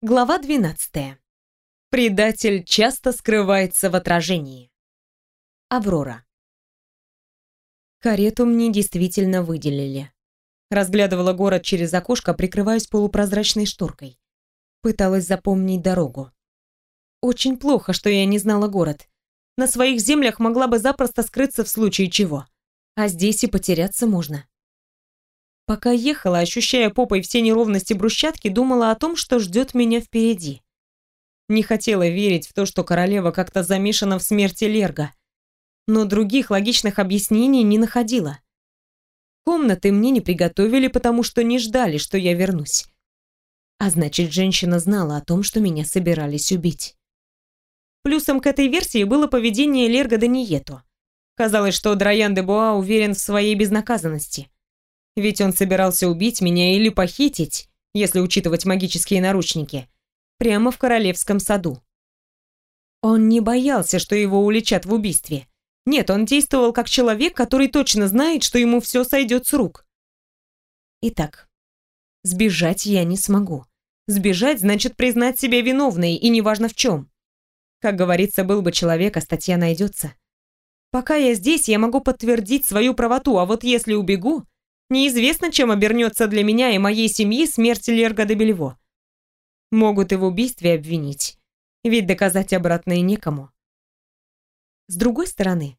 Глава 12. Предатель часто скрывается в отражении. Аврора. Карету мне действительно выделили. Разглядывала город через окошко, прикрываясь полупрозрачной шторкой. Пыталась запомнить дорогу. Очень плохо, что я не знала город. На своих землях могла бы запросто скрыться в случае чего. А здесь и потеряться можно. Пока ехала, ощущая попой все неровности брусчатки, думала о том, что ждет меня впереди. Не хотела верить в то, что королева как-то замешана в смерти Лерга. Но других логичных объяснений не находила. Комнаты мне не приготовили, потому что не ждали, что я вернусь. А значит, женщина знала о том, что меня собирались убить. Плюсом к этой версии было поведение Лерга Даниету. Казалось, что Драян де Буа уверен в своей безнаказанности. Ведь он собирался убить меня или похитить, если учитывать магические наручники, прямо в королевском саду. Он не боялся, что его уличат в убийстве. Нет, он действовал как человек, который точно знает, что ему все сойдет с рук. Итак, сбежать я не смогу. Сбежать значит признать себя виновной, и неважно в чем. Как говорится, был бы человек, а статья найдется. Пока я здесь, я могу подтвердить свою правоту, а вот если убегу, Неизвестно, чем обернется для меня и моей семьи смерть Лерга де Бельво. Могут и в убийстве обвинить, ведь доказать обратное некому. С другой стороны,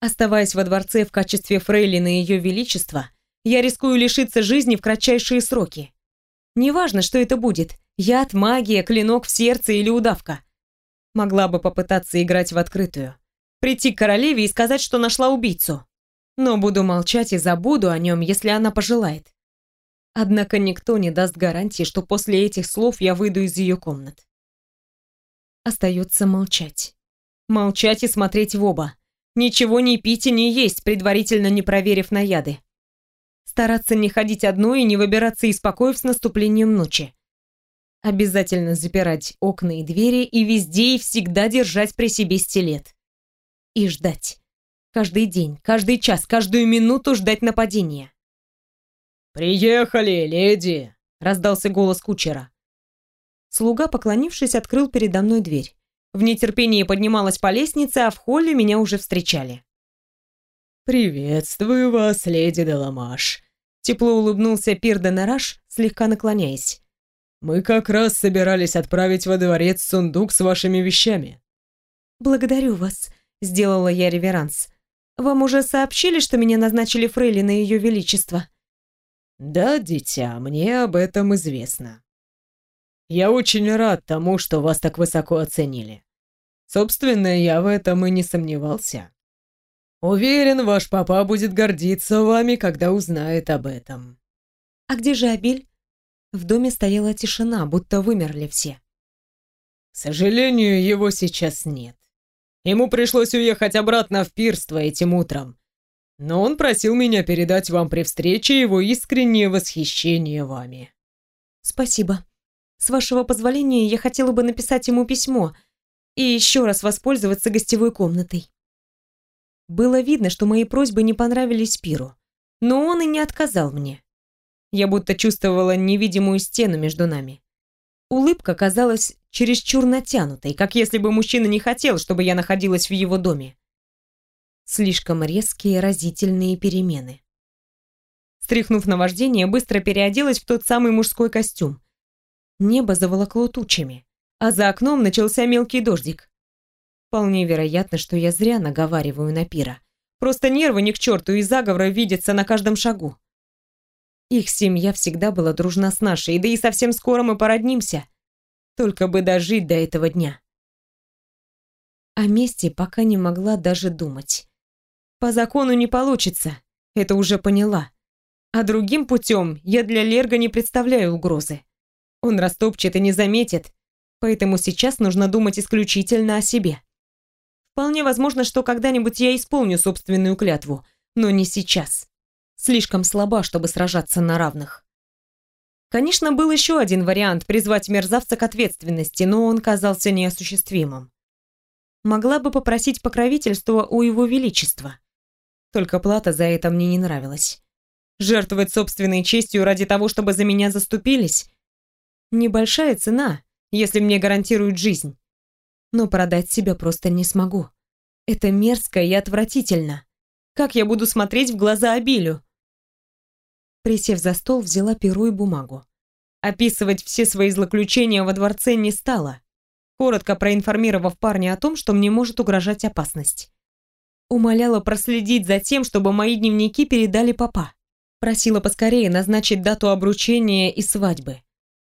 оставаясь во дворце в качестве фрейлины Ее Величества, я рискую лишиться жизни в кратчайшие сроки. Неважно, что это будет, яд, магия, клинок в сердце или удавка. Могла бы попытаться играть в открытую. Прийти к королеве и сказать, что нашла убийцу но буду молчать и забуду о нем, если она пожелает. Однако никто не даст гарантии, что после этих слов я выйду из ее комнат. Остается молчать. Молчать и смотреть в оба. Ничего не пить и не есть, предварительно не проверив на яды. Стараться не ходить одной и не выбираться из покоев с наступлением ночи. Обязательно запирать окна и двери и везде и всегда держать при себе стилет. И ждать. Каждый день, каждый час, каждую минуту ждать нападения. «Приехали, леди!» — раздался голос кучера. Слуга, поклонившись, открыл передо мной дверь. В нетерпении поднималась по лестнице, а в холле меня уже встречали. «Приветствую вас, леди Деламаш», — тепло улыбнулся Пир де Нараш, слегка наклоняясь. «Мы как раз собирались отправить во дворец сундук с вашими вещами». «Благодарю вас», — сделала я реверанс. Вам уже сообщили, что меня назначили фрейлиной Ее Величества?» «Да, дитя, мне об этом известно. Я очень рад тому, что вас так высоко оценили. Собственно, я в этом и не сомневался. Уверен, ваш папа будет гордиться вами, когда узнает об этом». «А где же Абель?» В доме стояла тишина, будто вымерли все. «К сожалению, его сейчас нет. Ему пришлось уехать обратно в пирство этим утром. Но он просил меня передать вам при встрече его искреннее восхищение вами. Спасибо. С вашего позволения, я хотела бы написать ему письмо и еще раз воспользоваться гостевой комнатой. Было видно, что мои просьбы не понравились Пиру, но он и не отказал мне. Я будто чувствовала невидимую стену между нами. Улыбка казалась чересчур натянутой, как если бы мужчина не хотел, чтобы я находилась в его доме. Слишком резкие, разительные перемены. Стряхнув наваждение, быстро переоделась в тот самый мужской костюм. Небо заволокло тучами, а за окном начался мелкий дождик. Вполне вероятно, что я зря наговариваю на пира. Просто нервы ни к черту и заговоры видятся на каждом шагу. Их семья всегда была дружна с нашей, да и совсем скоро мы породнимся. Только бы дожить до этого дня. О мести пока не могла даже думать. По закону не получится, это уже поняла. А другим путем я для Лерга не представляю угрозы. Он растопчет и не заметит, поэтому сейчас нужно думать исключительно о себе. Вполне возможно, что когда-нибудь я исполню собственную клятву, но не сейчас. Слишком слаба, чтобы сражаться на равных. Конечно, был еще один вариант призвать мерзавца к ответственности, но он казался неосуществимым. Могла бы попросить покровительства у его величества. Только плата за это мне не нравилась. Жертвовать собственной честью ради того, чтобы за меня заступились? Небольшая цена, если мне гарантируют жизнь. Но продать себя просто не смогу. Это мерзко и отвратительно. Как я буду смотреть в глаза обилю? Присев за стол, взяла перо и бумагу. Описывать все свои злоключения во дворце не стала, коротко проинформировав парня о том, что мне может угрожать опасность. Умоляла проследить за тем, чтобы мои дневники передали папа. Просила поскорее назначить дату обручения и свадьбы.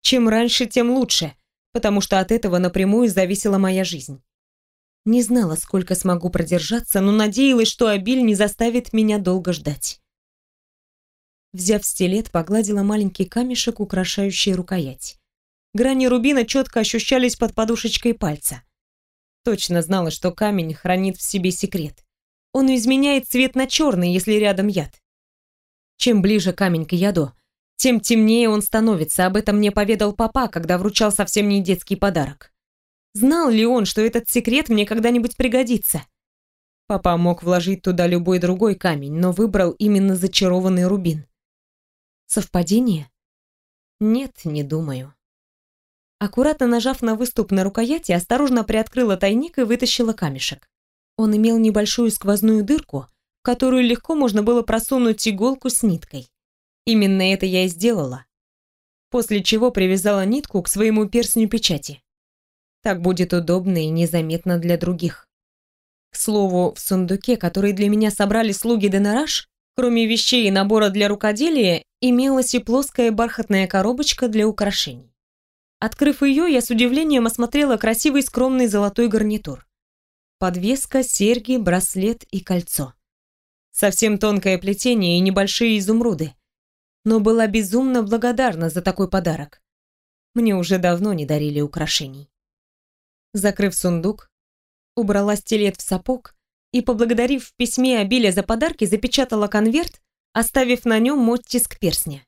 Чем раньше, тем лучше, потому что от этого напрямую зависела моя жизнь. Не знала, сколько смогу продержаться, но надеялась, что обиль не заставит меня долго ждать. Взяв стилет, погладила маленький камешек, украшающий рукоять. Грани рубина четко ощущались под подушечкой пальца. Точно знала, что камень хранит в себе секрет. Он изменяет цвет на черный, если рядом яд. Чем ближе камень к яду, тем темнее он становится. Об этом мне поведал папа, когда вручал совсем не детский подарок. Знал ли он, что этот секрет мне когда-нибудь пригодится? Папа мог вложить туда любой другой камень, но выбрал именно зачарованный рубин. Совпадение? Нет, не думаю. Аккуратно нажав на выступ на рукояти, осторожно приоткрыла тайник и вытащила камешек. Он имел небольшую сквозную дырку, в которую легко можно было просунуть иголку с ниткой. Именно это я и сделала. После чего привязала нитку к своему перстню печати. Так будет удобно и незаметно для других. К слову, в сундуке, который для меня собрали слуги Денараш, кроме вещей и набора для рукоделия, имелась и плоская бархатная коробочка для украшений. Открыв ее, я с удивлением осмотрела красивый скромный золотой гарнитур. Подвеска, серьги, браслет и кольцо. Совсем тонкое плетение и небольшие изумруды. Но была безумно благодарна за такой подарок. Мне уже давно не дарили украшений. Закрыв сундук, убрала стилет в сапог и, поблагодарив в письме обилия за подарки, запечатала конверт, оставив на нем оттиск перстня.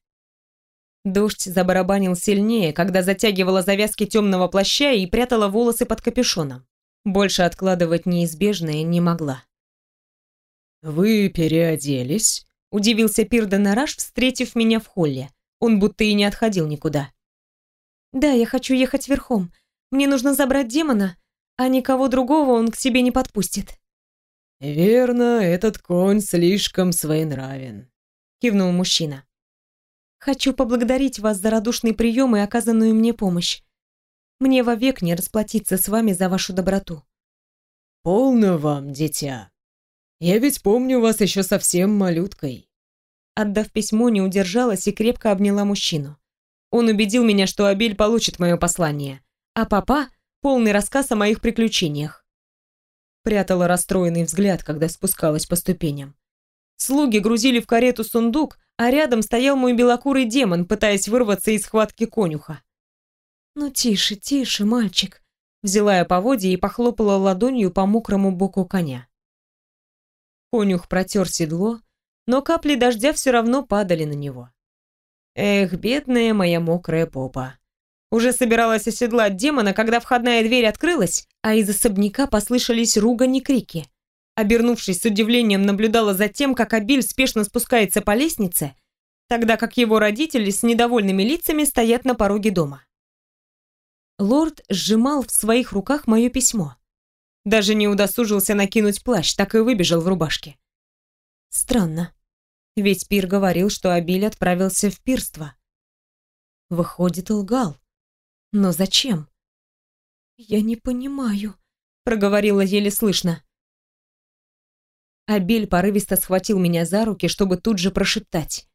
Дождь забарабанил сильнее, когда затягивала завязки темного плаща и прятала волосы под капюшоном. Больше откладывать неизбежное не могла. «Вы переоделись?» – удивился Пир Нараш, встретив меня в холле. Он будто и не отходил никуда. «Да, я хочу ехать верхом. Мне нужно забрать демона, а никого другого он к себе не подпустит». «Верно, этот конь слишком своенравен», — кивнул мужчина. «Хочу поблагодарить вас за радушный прием и оказанную мне помощь. Мне вовек не расплатиться с вами за вашу доброту». «Полно вам, дитя. Я ведь помню вас еще совсем малюткой». Отдав письмо, не удержалась и крепко обняла мужчину. Он убедил меня, что Абель получит мое послание а папа — полный рассказ о моих приключениях. Прятала расстроенный взгляд, когда спускалась по ступеням. Слуги грузили в карету сундук, а рядом стоял мой белокурый демон, пытаясь вырваться из схватки конюха. «Ну тише, тише, мальчик», — взяла я поводья и похлопала ладонью по мокрому боку коня. Конюх протер седло, но капли дождя все равно падали на него. Эх, бедная моя мокрая попа. Уже собиралась оседлать демона, когда входная дверь открылась, а из особняка послышались ругань и крики. Обернувшись с удивлением, наблюдала за тем, как Абиль спешно спускается по лестнице, тогда как его родители с недовольными лицами стоят на пороге дома. Лорд сжимал в своих руках мое письмо. Даже не удосужился накинуть плащ, так и выбежал в рубашке. Странно. Ведь Пир говорил, что Абиль отправился в пирство. Выходит, лгал. Но зачем? Я не понимаю, проговорила еле слышно. Абель порывисто схватил меня за руки, чтобы тут же прошептать.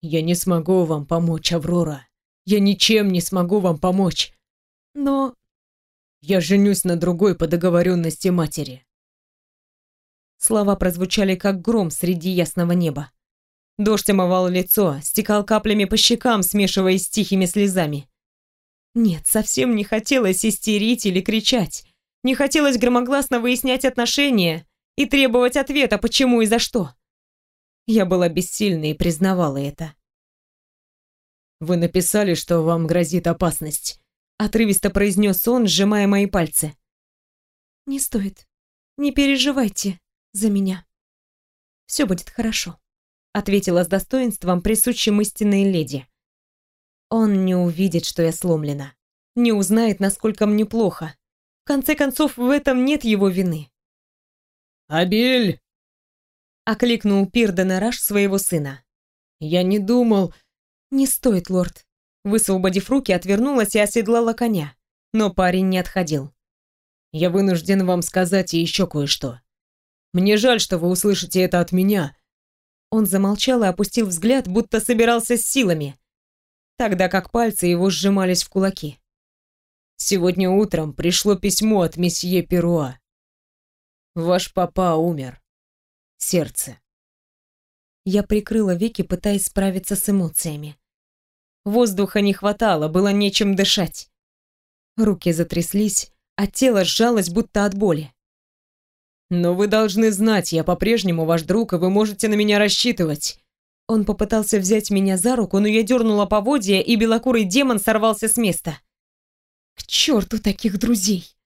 «Я не смогу вам помочь, Аврора. Я ничем не смогу вам помочь. Но...» «Я женюсь на другой по договоренности матери». Слова прозвучали как гром среди ясного неба. Дождь омывал лицо, стекал каплями по щекам, смешиваясь с тихими слезами. Нет, совсем не хотелось истерить или кричать. Не хотелось громогласно выяснять отношения и требовать ответа, почему и за что. Я была бессильна и признавала это. «Вы написали, что вам грозит опасность», — отрывисто произнес он, сжимая мои пальцы. «Не стоит. Не переживайте за меня. Все будет хорошо», — ответила с достоинством, присущим истинной леди. Он не увидит, что я сломлена. Не узнает, насколько мне плохо. В конце концов, в этом нет его вины. «Абель!» — окликнул Пирденераш своего сына. «Я не думал...» «Не стоит, лорд». Высвободив руки, отвернулась и оседлала коня. Но парень не отходил. «Я вынужден вам сказать еще кое-что. Мне жаль, что вы услышите это от меня». Он замолчал и опустил взгляд, будто собирался с силами, тогда как пальцы его сжимались в кулаки. «Сегодня утром пришло письмо от месье Перуа. Ваш папа умер. Сердце. Я прикрыла веки, пытаясь справиться с эмоциями. Воздуха не хватало, было нечем дышать. Руки затряслись, а тело сжалось, будто от боли. «Но вы должны знать, я по-прежнему ваш друг, и вы можете на меня рассчитывать». Он попытался взять меня за руку, но я дернула поводья, и белокурый демон сорвался с места. «К черту таких друзей!»